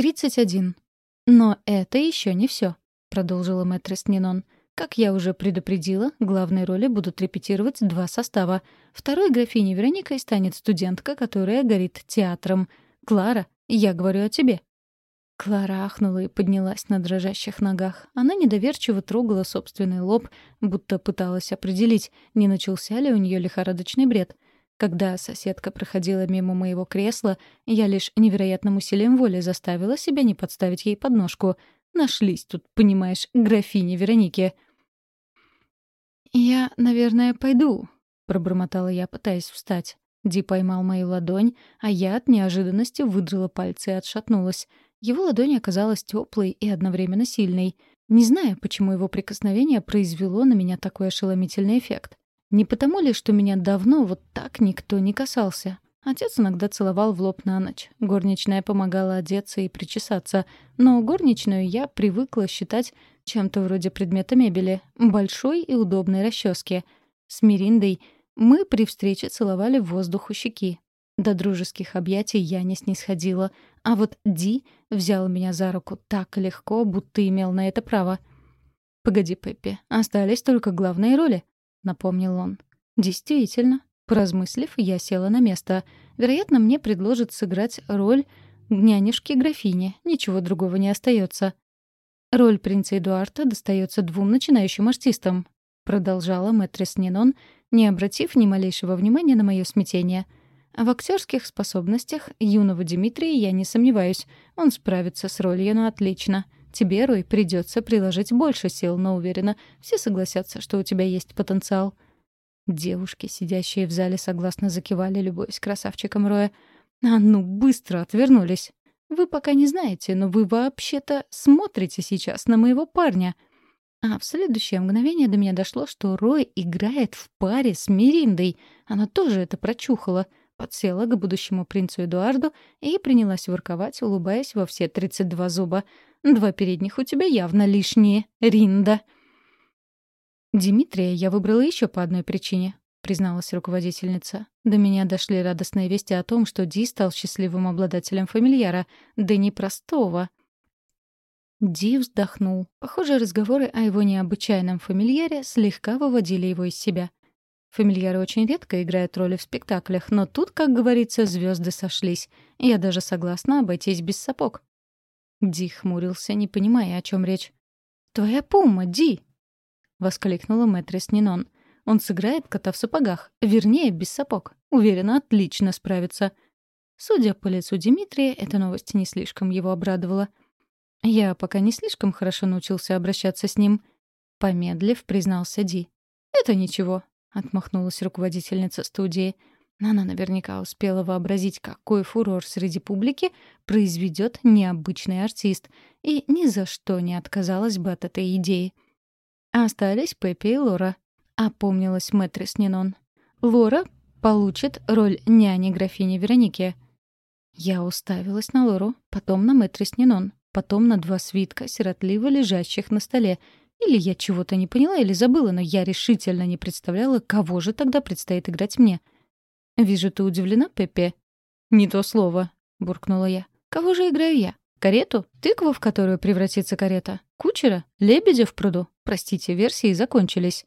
31. «Но это еще не все», — продолжила мэтрис Нинон. «Как я уже предупредила, главные роли будут репетировать два состава. Второй графиней Вероникой станет студентка, которая горит театром. Клара, я говорю о тебе». Клара ахнула и поднялась на дрожащих ногах. Она недоверчиво трогала собственный лоб, будто пыталась определить, не начался ли у нее лихорадочный бред. Когда соседка проходила мимо моего кресла, я лишь невероятным усилием воли заставила себя не подставить ей подножку. Нашлись тут, понимаешь, графини Вероники. «Я, наверное, пойду», — пробормотала я, пытаясь встать. Ди поймал мою ладонь, а я от неожиданности выдрала пальцы и отшатнулась. Его ладонь оказалась теплой и одновременно сильной. Не знаю, почему его прикосновение произвело на меня такой ошеломительный эффект. Не потому ли, что меня давно вот так никто не касался? Отец иногда целовал в лоб на ночь. Горничная помогала одеться и причесаться. Но горничную я привыкла считать чем-то вроде предмета мебели, большой и удобной расчески. С Мириндой мы при встрече целовали в воздух у щеки. До дружеских объятий я не снисходила. А вот Ди взял меня за руку так легко, будто имел на это право. «Погоди, Пеппи, остались только главные роли», — напомнил он. «Действительно». Поразмыслив, я села на место. Вероятно, мне предложат сыграть роль нянюшки-графини. Ничего другого не остается. «Роль принца Эдуарда достается двум начинающим артистам», — продолжала мэтрис Нинон, не обратив ни малейшего внимания на мое смятение — в актерских способностях юного Дмитрия я не сомневаюсь. Он справится с ролью, но отлично. Тебе, Рой, придется приложить больше сил, но уверена, все согласятся, что у тебя есть потенциал. Девушки, сидящие в зале, согласно закивали, любуясь красавчиком Роя. «А ну, быстро отвернулись! Вы пока не знаете, но вы вообще-то смотрите сейчас на моего парня!» А в следующее мгновение до меня дошло, что Рой играет в паре с Мириндой. Она тоже это прочухала — подсела к будущему принцу Эдуарду и принялась ворковать, улыбаясь во все 32 зуба. «Два передних у тебя явно лишние, Ринда!» «Димитрия я выбрала еще по одной причине», — призналась руководительница. До меня дошли радостные вести о том, что Ди стал счастливым обладателем фамильяра, да не простого. Ди вздохнул. Похоже, разговоры о его необычайном фамильяре слегка выводили его из себя. Фамильяры очень редко играют роли в спектаклях, но тут, как говорится, звезды сошлись. Я даже согласна обойтись без сапог. Ди хмурился, не понимая, о чем речь. «Твоя пума, Ди!» — воскликнула мэтрис Нинон. «Он сыграет кота в сапогах, вернее, без сапог. Уверена, отлично справится». Судя по лицу Дмитрия, эта новость не слишком его обрадовала. «Я пока не слишком хорошо научился обращаться с ним», — помедлив, признался Ди. «Это ничего. — отмахнулась руководительница студии. Она наверняка успела вообразить, какой фурор среди публики произведет необычный артист, и ни за что не отказалась бы от этой идеи. Остались Пеппи и Лора. Опомнилась мэтрис Нинон. Лора получит роль няни графини Вероники. Я уставилась на Лору, потом на мэтрис Нинон, потом на два свитка, сиротливо лежащих на столе, или я чего-то не поняла или забыла, но я решительно не представляла, кого же тогда предстоит играть мне. «Вижу, ты удивлена, Пепе?» «Не то слово», — буркнула я. «Кого же играю я? Карету? Тыкву, в которую превратится карета? Кучера? Лебедя в пруду? Простите, версии закончились».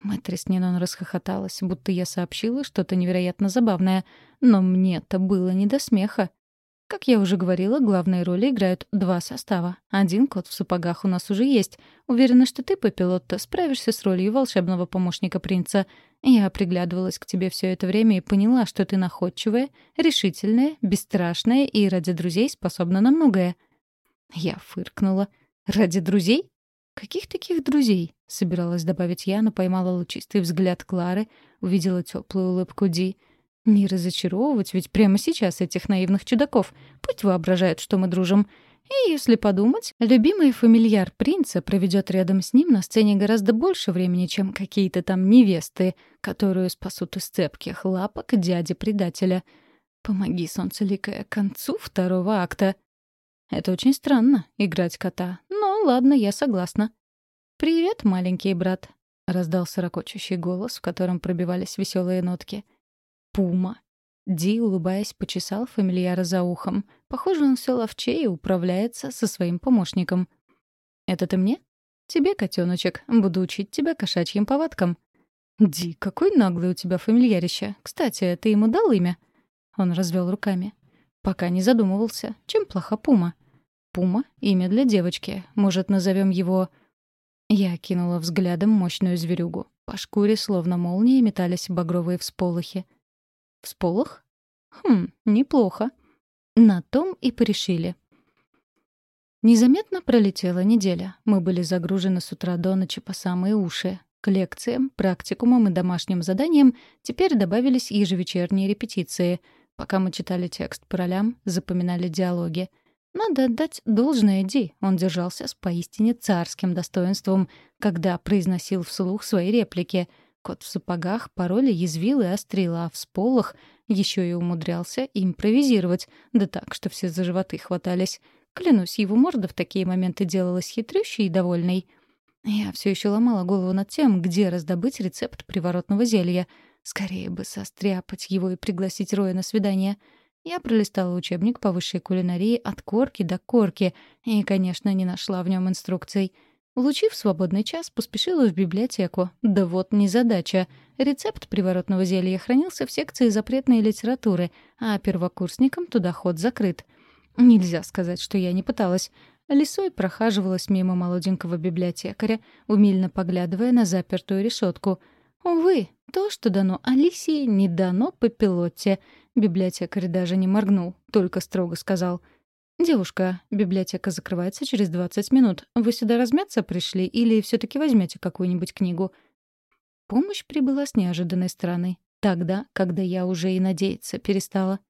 Мэтрис Нинон расхохоталась, будто я сообщила что-то невероятно забавное. Но мне-то было не до смеха. Как я уже говорила, главные роли играют два состава. Один кот в сапогах у нас уже есть. Уверена, что ты, Папилотто, справишься с ролью волшебного помощника принца. Я приглядывалась к тебе все это время и поняла, что ты находчивая, решительная, бесстрашная и ради друзей способна на многое. Я фыркнула. «Ради друзей?» «Каких таких друзей?» — собиралась добавить я, но поймала лучистый взгляд Клары, увидела теплую улыбку Ди — не разочаровывать ведь прямо сейчас этих наивных чудаков. Пусть воображают, что мы дружим. И если подумать, любимый фамильяр принца проведет рядом с ним на сцене гораздо больше времени, чем какие-то там невесты, которую спасут из цепких лапок дяди-предателя. Помоги, солнцеликая, к концу второго акта. Это очень странно — играть кота. Но ладно, я согласна. «Привет, маленький брат», — раздался ракочущий голос, в котором пробивались веселые нотки — пума. Ди, улыбаясь, почесал фамильяра за ухом. Похоже, он все ловчее и управляется со своим помощником. «Это ты мне?» «Тебе, котеночек, буду учить тебя кошачьим повадкам». «Ди, какой наглый у тебя фамильярище. Кстати, ты ему дал имя?» Он развел руками. «Пока не задумывался. Чем плоха Пума?» «Пума — имя для девочки. Может, назовем его...» Я кинула взглядом мощную зверюгу. По шкуре, словно молнии, метались багровые всполохи. «Всполох? Хм, неплохо». На том и порешили. Незаметно пролетела неделя. Мы были загружены с утра до ночи по самые уши. К лекциям, практикумам и домашним заданиям теперь добавились ежевечерние репетиции. Пока мы читали текст по ролям, запоминали диалоги. Надо отдать должное Ди. Он держался с поистине царским достоинством, когда произносил вслух свои реплики. Кот в сапогах пароли язвил и острил, а в сполох еще и умудрялся импровизировать, да так, что все за животы хватались. Клянусь, его морда в такие моменты делалась хитрющей и довольной. Я все еще ломала голову над тем, где раздобыть рецепт приворотного зелья. Скорее бы состряпать его и пригласить Роя на свидание. Я пролистала учебник по высшей кулинарии от корки до корки и, конечно, не нашла в нем инструкций. Улучив свободный час, поспешила в библиотеку. Да вот незадача. Рецепт приворотного зелья хранился в секции запретной литературы, а первокурсникам туда ход закрыт — Нельзя сказать, что я не пыталась. Лисой прохаживалась мимо молоденького библиотекаря, умильно поглядывая на запертую решетку. Увы, то, что дано Алисии, не дано по пилоте. Библиотекарь даже не моргнул, только строго сказал. «Девушка, библиотека закрывается через 20 минут. Вы сюда размяться пришли или все таки возьмете какую-нибудь книгу?» Помощь прибыла с неожиданной стороны. Тогда, когда я уже и надеяться перестала.